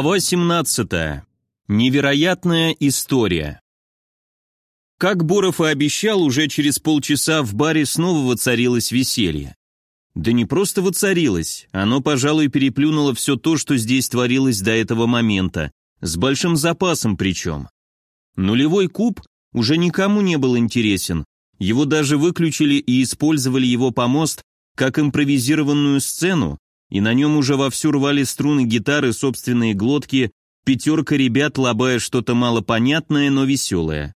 Глава 17. Невероятная история. Как Боров и обещал, уже через полчаса в баре снова воцарилось веселье. Да не просто воцарилось, оно, пожалуй, переплюнуло все то, что здесь творилось до этого момента, с большим запасом причем. Нулевой куб уже никому не был интересен, его даже выключили и использовали его помост как импровизированную сцену, и на нем уже вовсю рвали струны гитары собственные глотки, пятерка ребят лобая что-то малопонятное, но веселое.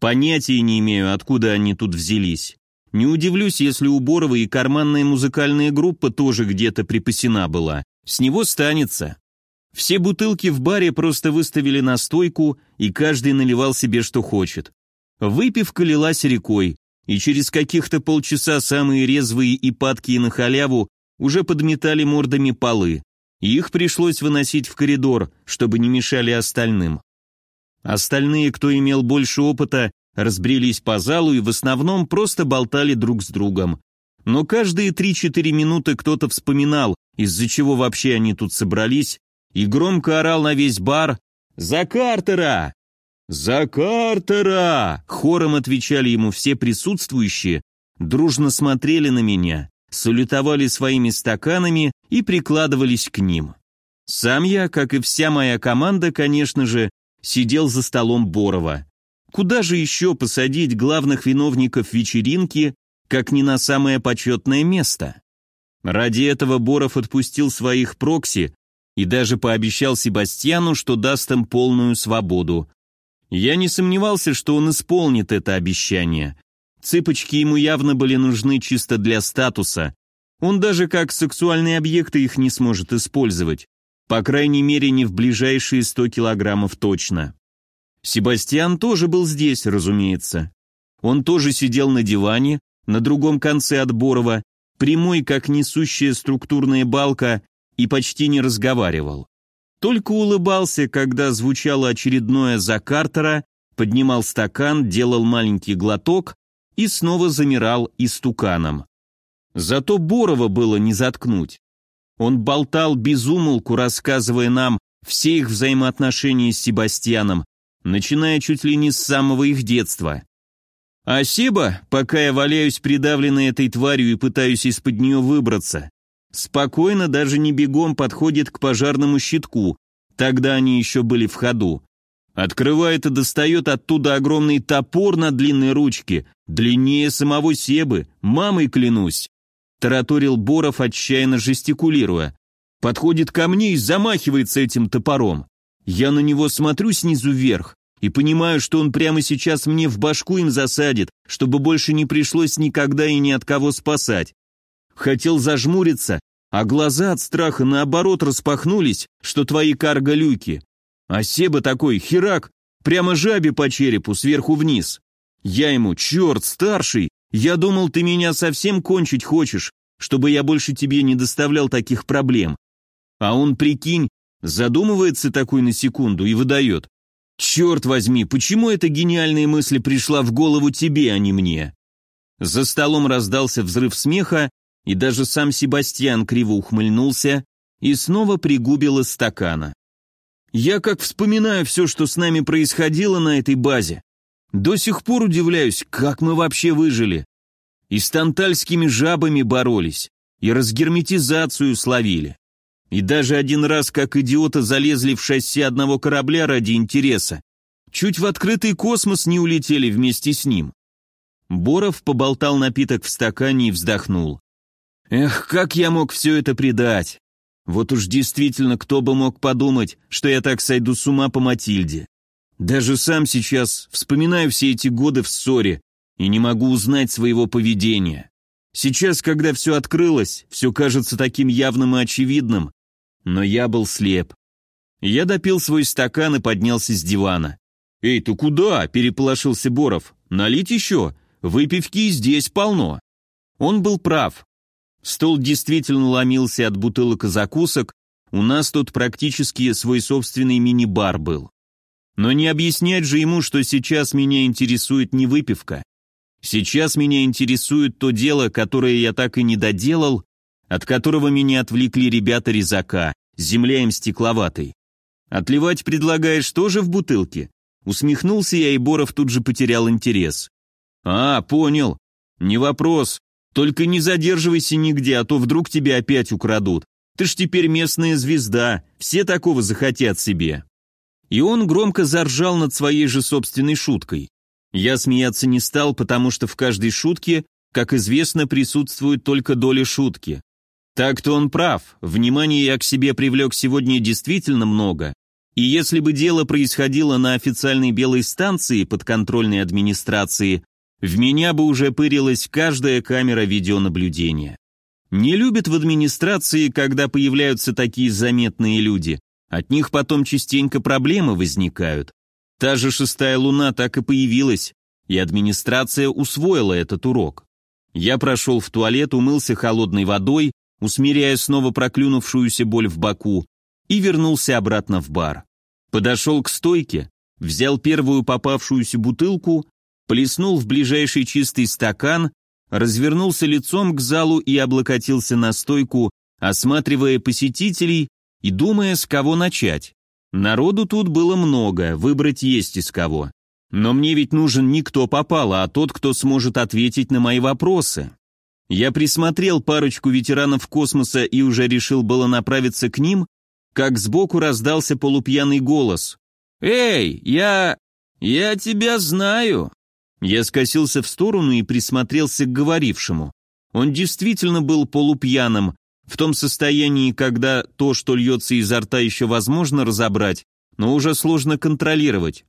Понятия не имею, откуда они тут взялись. Не удивлюсь, если у Борова и карманная музыкальная группа тоже где-то припасена была. С него станется. Все бутылки в баре просто выставили на стойку, и каждый наливал себе что хочет. Выпивка лилась рекой, и через каких-то полчаса самые резвые и падкие на халяву уже подметали мордами полы, их пришлось выносить в коридор, чтобы не мешали остальным. Остальные, кто имел больше опыта, разбрелись по залу и в основном просто болтали друг с другом. Но каждые 3-4 минуты кто-то вспоминал, из-за чего вообще они тут собрались, и громко орал на весь бар «За Картера!» «За Картера!» Хором отвечали ему все присутствующие, дружно смотрели на меня салютовали своими стаканами и прикладывались к ним. Сам я, как и вся моя команда, конечно же, сидел за столом Борова. Куда же еще посадить главных виновников вечеринки, как не на самое почетное место? Ради этого Боров отпустил своих прокси и даже пообещал Себастьяну, что даст им полную свободу. Я не сомневался, что он исполнит это обещание, Цыпочки ему явно были нужны чисто для статуса. Он даже как сексуальные объекты их не сможет использовать. По крайней мере, не в ближайшие 100 килограммов точно. Себастьян тоже был здесь, разумеется. Он тоже сидел на диване, на другом конце от Борова, прямой, как несущая структурная балка, и почти не разговаривал. Только улыбался, когда звучало очередное «за Картера», поднимал стакан, делал маленький глоток и снова замирал истуканом. Зато Борова было не заткнуть. Он болтал без умолку, рассказывая нам все их взаимоотношения с Себастьяном, начиная чуть ли не с самого их детства. А Себа, пока я валяюсь придавленной этой тварью и пытаюсь из-под нее выбраться, спокойно, даже не бегом подходит к пожарному щитку, тогда они еще были в ходу, Открывает и достает оттуда огромный топор на длинной ручке, длиннее самого Себы, мамой клянусь. Тараторил Боров, отчаянно жестикулируя. Подходит ко мне и замахивается этим топором. Я на него смотрю снизу вверх и понимаю, что он прямо сейчас мне в башку им засадит, чтобы больше не пришлось никогда и ни от кого спасать. Хотел зажмуриться, а глаза от страха наоборот распахнулись, что твои карго-люки. А Себа такой, херак, прямо жабе по черепу, сверху вниз. Я ему, черт, старший, я думал, ты меня совсем кончить хочешь, чтобы я больше тебе не доставлял таких проблем. А он, прикинь, задумывается такой на секунду и выдает. Черт возьми, почему эта гениальная мысль пришла в голову тебе, а не мне? За столом раздался взрыв смеха, и даже сам Себастьян криво ухмыльнулся и снова пригубил из стакана. Я как вспоминаю все, что с нами происходило на этой базе. До сих пор удивляюсь, как мы вообще выжили. И с тантальскими жабами боролись, и разгерметизацию словили. И даже один раз, как идиоты, залезли в шасси одного корабля ради интереса. Чуть в открытый космос не улетели вместе с ним. Боров поболтал напиток в стакане и вздохнул. Эх, как я мог все это предать? Вот уж действительно, кто бы мог подумать, что я так сойду с ума по Матильде. Даже сам сейчас вспоминаю все эти годы в ссоре и не могу узнать своего поведения. Сейчас, когда все открылось, все кажется таким явным и очевидным, но я был слеп. Я допил свой стакан и поднялся с дивана. «Эй, ты куда?» – переполошился Боров. «Налить еще? Выпивки здесь полно». Он был прав. Стол действительно ломился от бутылок и закусок, у нас тут практически свой собственный мини-бар был. Но не объяснять же ему, что сейчас меня интересует не выпивка. Сейчас меня интересует то дело, которое я так и не доделал, от которого меня отвлекли ребята резака, земля им стекловатой. Отливать предлагаешь тоже в бутылке? Усмехнулся я, и Боров тут же потерял интерес. А, понял. Не вопрос. Только не задерживайся нигде, а то вдруг тебя опять украдут. Ты ж теперь местная звезда, все такого захотят себе. И он громко заржал над своей же собственной шуткой. Я смеяться не стал, потому что в каждой шутке, как известно, присутствует только доля шутки. Так-то он прав, внимания я к себе привлек сегодня действительно много, и если бы дело происходило на официальной белой станции подконтрольной администрации, в меня бы уже пырилась каждая камера видеонаблюдения. Не любят в администрации, когда появляются такие заметные люди. От них потом частенько проблемы возникают. Та же шестая луна так и появилась, и администрация усвоила этот урок. Я прошел в туалет, умылся холодной водой, усмиряя снова проклюнувшуюся боль в боку, и вернулся обратно в бар. Подошел к стойке, взял первую попавшуюся бутылку, плеснул в ближайший чистый стакан, развернулся лицом к залу и облокотился на стойку, осматривая посетителей и думая, с кого начать. Народу тут было много, выбрать есть из кого. Но мне ведь нужен не кто попало, а тот, кто сможет ответить на мои вопросы. Я присмотрел парочку ветеранов космоса и уже решил было направиться к ним, как сбоку раздался полупьяный голос. «Эй, я... я тебя знаю!» Я скосился в сторону и присмотрелся к говорившему. Он действительно был полупьяным, в том состоянии, когда то, что льется изо рта, еще возможно разобрать, но уже сложно контролировать.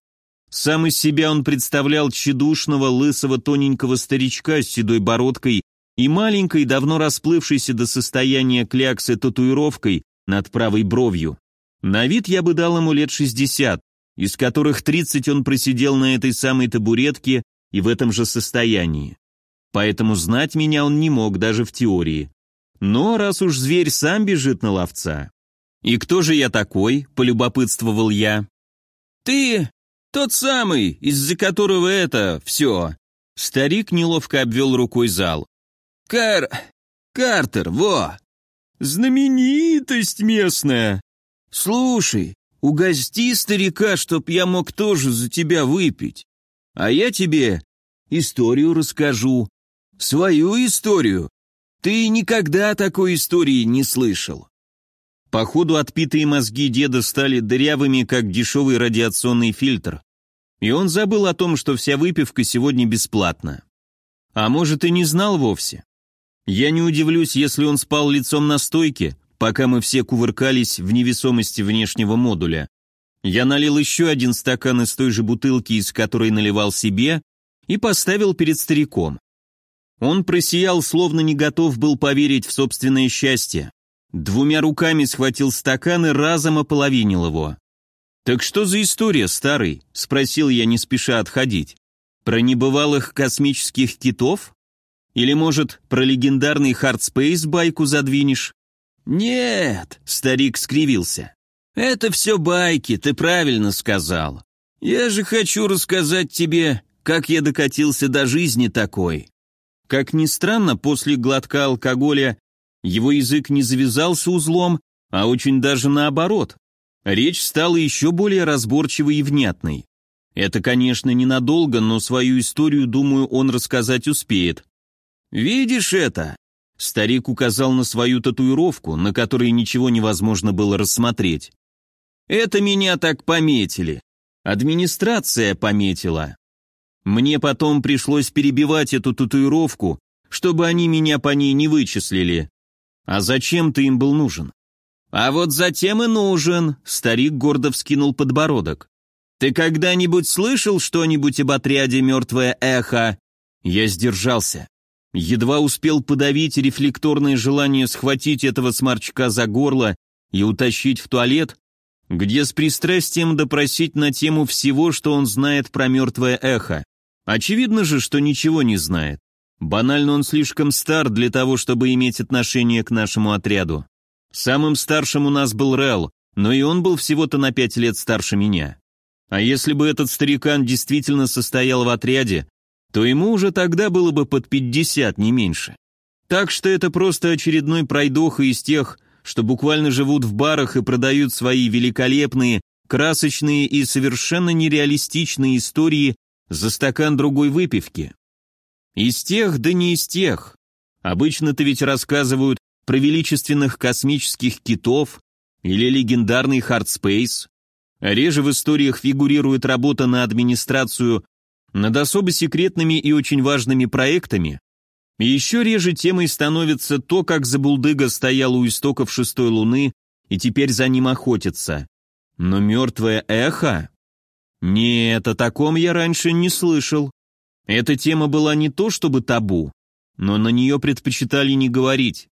Сам из себя он представлял тщедушного, лысого, тоненького старичка с седой бородкой и маленькой, давно расплывшейся до состояния кляксы татуировкой над правой бровью. На вид я бы дал ему лет 60, из которых 30 он просидел на этой самой табуретке и в этом же состоянии. Поэтому знать меня он не мог даже в теории. Но раз уж зверь сам бежит на ловца. «И кто же я такой?» – полюбопытствовал я. «Ты тот самый, из-за которого это все». Старик неловко обвел рукой зал. «Кар... Картер, во! Знаменитость местная! Слушай, угости старика, чтоб я мог тоже за тебя выпить. А я тебе историю расскажу. Свою историю, ты никогда такой истории не слышал. Походу, отпитые мозги деда стали дырявыми, как дешевый радиационный фильтр. И он забыл о том, что вся выпивка сегодня бесплатна. А может, и не знал вовсе. Я не удивлюсь, если он спал лицом на стойке, пока мы все кувыркались в невесомости внешнего модуля. Я налил еще один стакан из той же бутылки, из которой наливал себе, и поставил перед стариком. Он просиял, словно не готов был поверить в собственное счастье. Двумя руками схватил стакан и разом ополовинил его. «Так что за история, старый?» — спросил я, не спеша отходить. «Про небывалых космических китов? Или, может, про легендарный Хардспейс байку задвинешь?» «Нет», — старик скривился. «Это все байки, ты правильно сказал. Я же хочу рассказать тебе, как я докатился до жизни такой. Как ни странно, после глотка алкоголя его язык не завязался узлом, а очень даже наоборот. Речь стала еще более разборчивой и внятной. Это, конечно, ненадолго, но свою историю, думаю, он рассказать успеет. «Видишь это?» Старик указал на свою татуировку, на которой ничего невозможно было рассмотреть. «Это меня так пометили. Администрация пометила. Мне потом пришлось перебивать эту татуировку, чтобы они меня по ней не вычислили. А зачем ты им был нужен? А вот затем и нужен, старик гордо вскинул подбородок. Ты когда-нибудь слышал что-нибудь об отряде «Мертвое эхо»? Я сдержался. Едва успел подавить рефлекторное желание схватить этого сморчка за горло и утащить в туалет, где с пристрастием допросить на тему всего, что он знает про мертвое эхо. Очевидно же, что ничего не знает. Банально он слишком стар для того, чтобы иметь отношение к нашему отряду. Самым старшим у нас был Рел, но и он был всего-то на пять лет старше меня. А если бы этот старикан действительно состоял в отряде, то ему уже тогда было бы под пятьдесят, не меньше. Так что это просто очередной пройдоха из тех, что буквально живут в барах и продают свои великолепные, красочные и совершенно нереалистичные истории за стакан другой выпивки. Из тех, да не из тех. Обычно-то ведь рассказывают про величественных космических китов или легендарный хардспейс. Реже в историях фигурирует работа на администрацию над особо секретными и очень важными проектами. И еще реже темой становится то, как Забулдыга стоял у истоков шестой луны и теперь за ним охотятся. Но мертвое эхо? Нет, о таком я раньше не слышал. Эта тема была не то чтобы табу, но на нее предпочитали не говорить.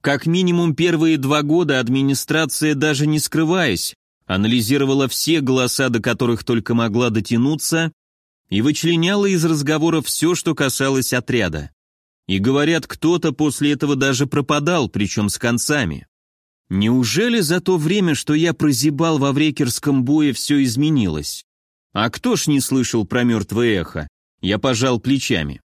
Как минимум первые два года администрация, даже не скрываясь, анализировала все голоса, до которых только могла дотянуться, и вычленяла из разговоров все, что касалось отряда. И говорят, кто-то после этого даже пропадал, причем с концами. Неужели за то время, что я прозябал во врекерском бое, все изменилось? А кто ж не слышал про мертвое эхо? Я пожал плечами.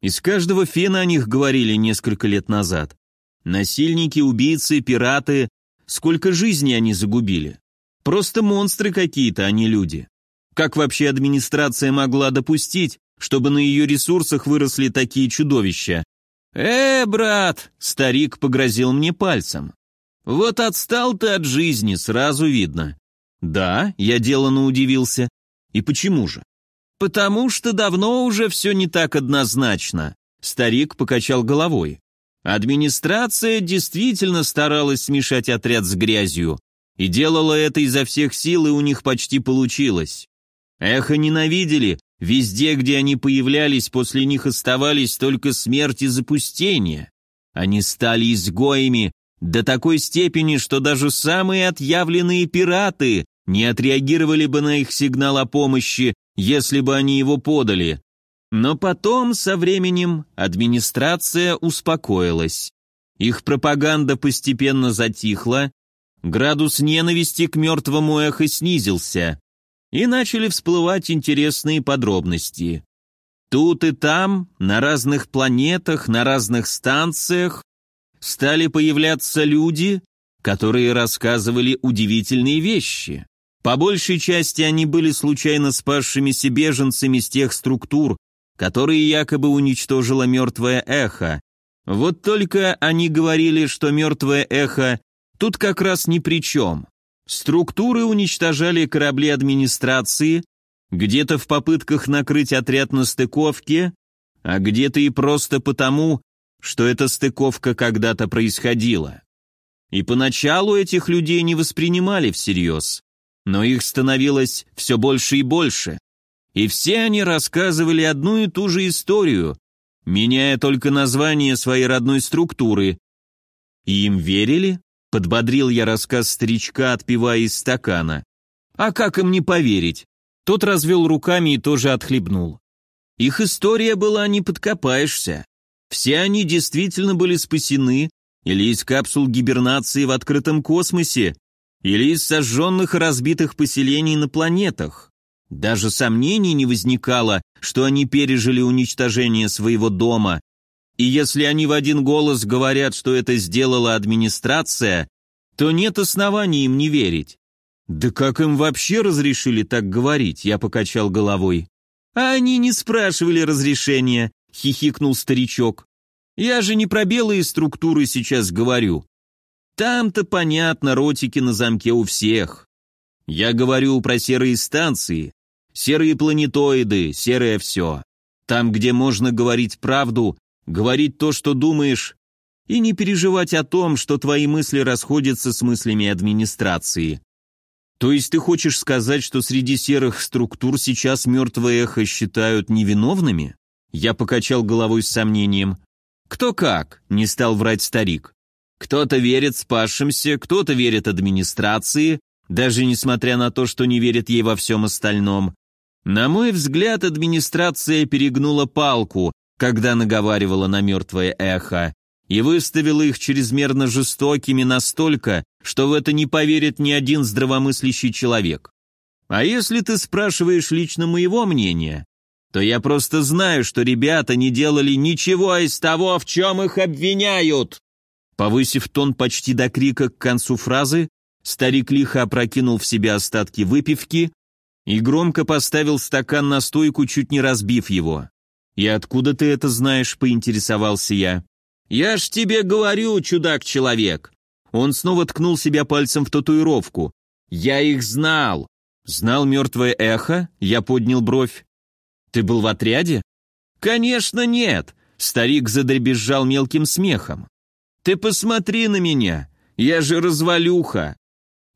Из каждого фена о них говорили несколько лет назад. Насильники, убийцы, пираты. Сколько жизней они загубили. Просто монстры какие-то, а не люди. Как вообще администрация могла допустить, чтобы на ее ресурсах выросли такие чудовища? «Э, брат!» — старик погрозил мне пальцем. «Вот отстал ты от жизни, сразу видно». «Да», — я деланно удивился. «И почему же?» «Потому что давно уже все не так однозначно», — старик покачал головой. Администрация действительно старалась смешать отряд с грязью, и делала это изо всех сил, и у них почти получилось. Эхо ненавидели, везде, где они появлялись, после них оставались только смерть и запустение. Они стали изгоями до такой степени, что даже самые отъявленные пираты не отреагировали бы на их сигнал о помощи, если бы они его подали. Но потом, со временем, администрация успокоилась. Их пропаганда постепенно затихла, градус ненависти к мертвому эхо снизился, и начали всплывать интересные подробности. Тут и там, на разных планетах, на разных станциях, стали появляться люди, которые рассказывали удивительные вещи. По большей части они были случайно спасшимися беженцами с тех структур, которые якобы уничтожило мертвое эхо. Вот только они говорили, что мертвое эхо тут как раз ни при чем. Структуры уничтожали корабли администрации, где-то в попытках накрыть отряд на стыковке, а где-то и просто потому, что эта стыковка когда-то происходила. И поначалу этих людей не воспринимали всерьез, но их становилось все больше и больше. И все они рассказывали одну и ту же историю, меняя только название своей родной структуры. И им верили? Подбодрил я рассказ старичка, отпивая из стакана. А как им не поверить? Тот развел руками и тоже отхлебнул. Их история была не подкопаешься. Все они действительно были спасены или из капсул гибернации в открытом космосе, или из сожженных и разбитых поселений на планетах. Даже сомнений не возникало, что они пережили уничтожение своего дома, и если они в один голос говорят, что это сделала администрация, то нет оснований им не верить. Да как им вообще разрешили так говорить, я покачал головой. А они не спрашивали разрешения, хихикнул старичок. Я же не про белые структуры сейчас говорю. Там-то понятно, ротики на замке у всех. Я говорю про серые станции, Серые планетоиды, серое все. Там, где можно говорить правду, говорить то, что думаешь, и не переживать о том, что твои мысли расходятся с мыслями администрации. То есть ты хочешь сказать, что среди серых структур сейчас мертвое эхо считают невиновными? Я покачал головой с сомнением. Кто как, не стал врать старик. Кто-то верит спасшимся, кто-то верит администрации, даже несмотря на то, что не верит ей во всем остальном. На мой взгляд, администрация перегнула палку, когда наговаривала на мертвое эхо, и выставила их чрезмерно жестокими настолько, что в это не поверит ни один здравомыслящий человек. А если ты спрашиваешь лично моего мнения, то я просто знаю, что ребята не делали ничего из того, в чем их обвиняют. Повысив тон почти до крика к концу фразы, Старик лихо опрокинул в себя остатки выпивки и громко поставил стакан на стойку, чуть не разбив его. «И откуда ты это знаешь?» — поинтересовался я. «Я ж тебе говорю, чудак-человек!» Он снова ткнул себя пальцем в татуировку. «Я их знал!» «Знал мертвое эхо?» Я поднял бровь. «Ты был в отряде?» «Конечно нет!» Старик задребезжал мелким смехом. «Ты посмотри на меня! Я же развалюха!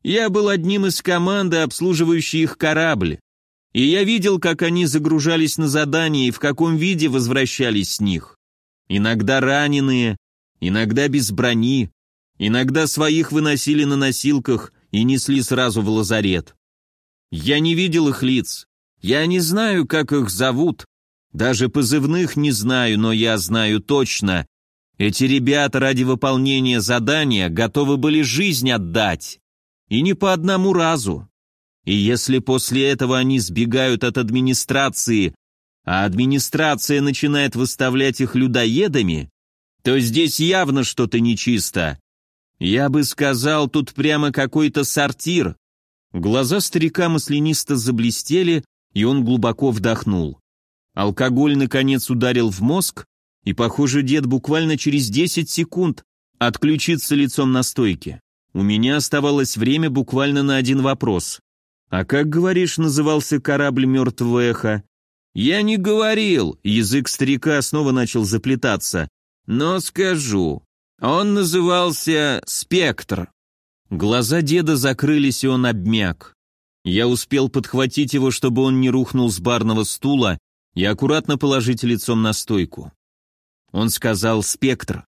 Я был одним из команды, обслуживающей их корабль. И я видел, как они загружались на задание и в каком виде возвращались с них. Иногда раненые, иногда без брони, иногда своих выносили на носилках и несли сразу в лазарет. Я не видел их лиц, я не знаю, как их зовут, даже позывных не знаю, но я знаю точно, эти ребята ради выполнения задания готовы были жизнь отдать. И не по одному разу. И если после этого они сбегают от администрации, а администрация начинает выставлять их людоедами, то здесь явно что-то нечисто. Я бы сказал, тут прямо какой-то сортир. Глаза старика маслянисто заблестели, и он глубоко вдохнул. Алкоголь, наконец, ударил в мозг, и, похоже, дед буквально через 10 секунд отключится лицом на стойке. У меня оставалось время буквально на один вопрос. «А как, говоришь, назывался корабль мертвого эха?» «Я не говорил», — язык старика снова начал заплетаться. «Но скажу. Он назывался «Спектр». Глаза деда закрылись, и он обмяк. Я успел подхватить его, чтобы он не рухнул с барного стула, и аккуратно положить лицом на стойку. Он сказал «Спектр».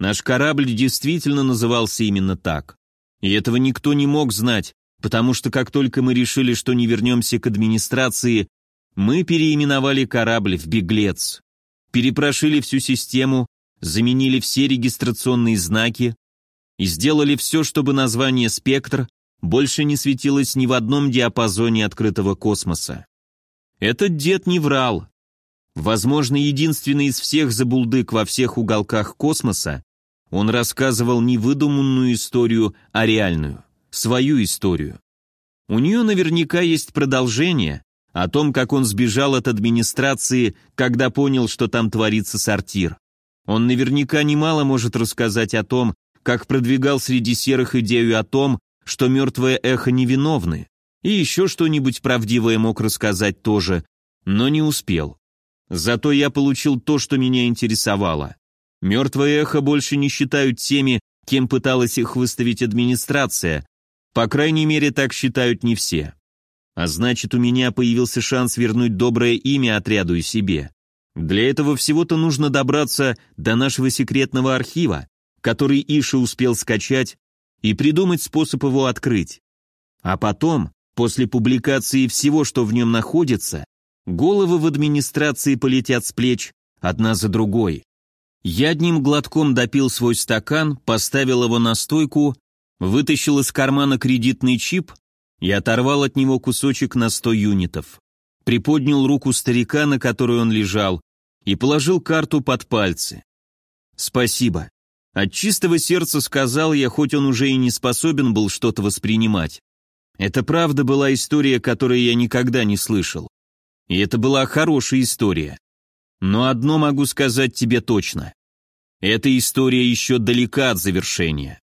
Наш корабль действительно назывался именно так. И этого никто не мог знать, потому что как только мы решили, что не вернемся к администрации, мы переименовали корабль в «Беглец». Перепрошили всю систему, заменили все регистрационные знаки и сделали все, чтобы название «Спектр» больше не светилось ни в одном диапазоне открытого космоса. Этот дед не врал. Возможно, единственный из всех забулдык во всех уголках космоса, он рассказывал не выдуманную историю, а реальную, свою историю. У нее наверняка есть продолжение о том, как он сбежал от администрации, когда понял, что там творится сортир. Он наверняка немало может рассказать о том, как продвигал среди серых идею о том, что мертвое эхо невиновны, и еще что-нибудь правдивое мог рассказать тоже, но не успел. Зато я получил то, что меня интересовало. Мертвое эхо больше не считают теми, кем пыталась их выставить администрация. По крайней мере, так считают не все. А значит, у меня появился шанс вернуть доброе имя отряду и себе. Для этого всего-то нужно добраться до нашего секретного архива, который Иша успел скачать, и придумать способ его открыть. А потом, после публикации всего, что в нем находится, головы в администрации полетят с плеч одна за другой. Я одним глотком допил свой стакан, поставил его на стойку, вытащил из кармана кредитный чип и оторвал от него кусочек на 100 юнитов. Приподнял руку старика, на которой он лежал, и положил карту под пальцы. «Спасибо». От чистого сердца сказал я, хоть он уже и не способен был что-то воспринимать. Это правда была история, которую я никогда не слышал. И это была хорошая история. Но одно могу сказать тебе точно. Эта история еще далека от завершения.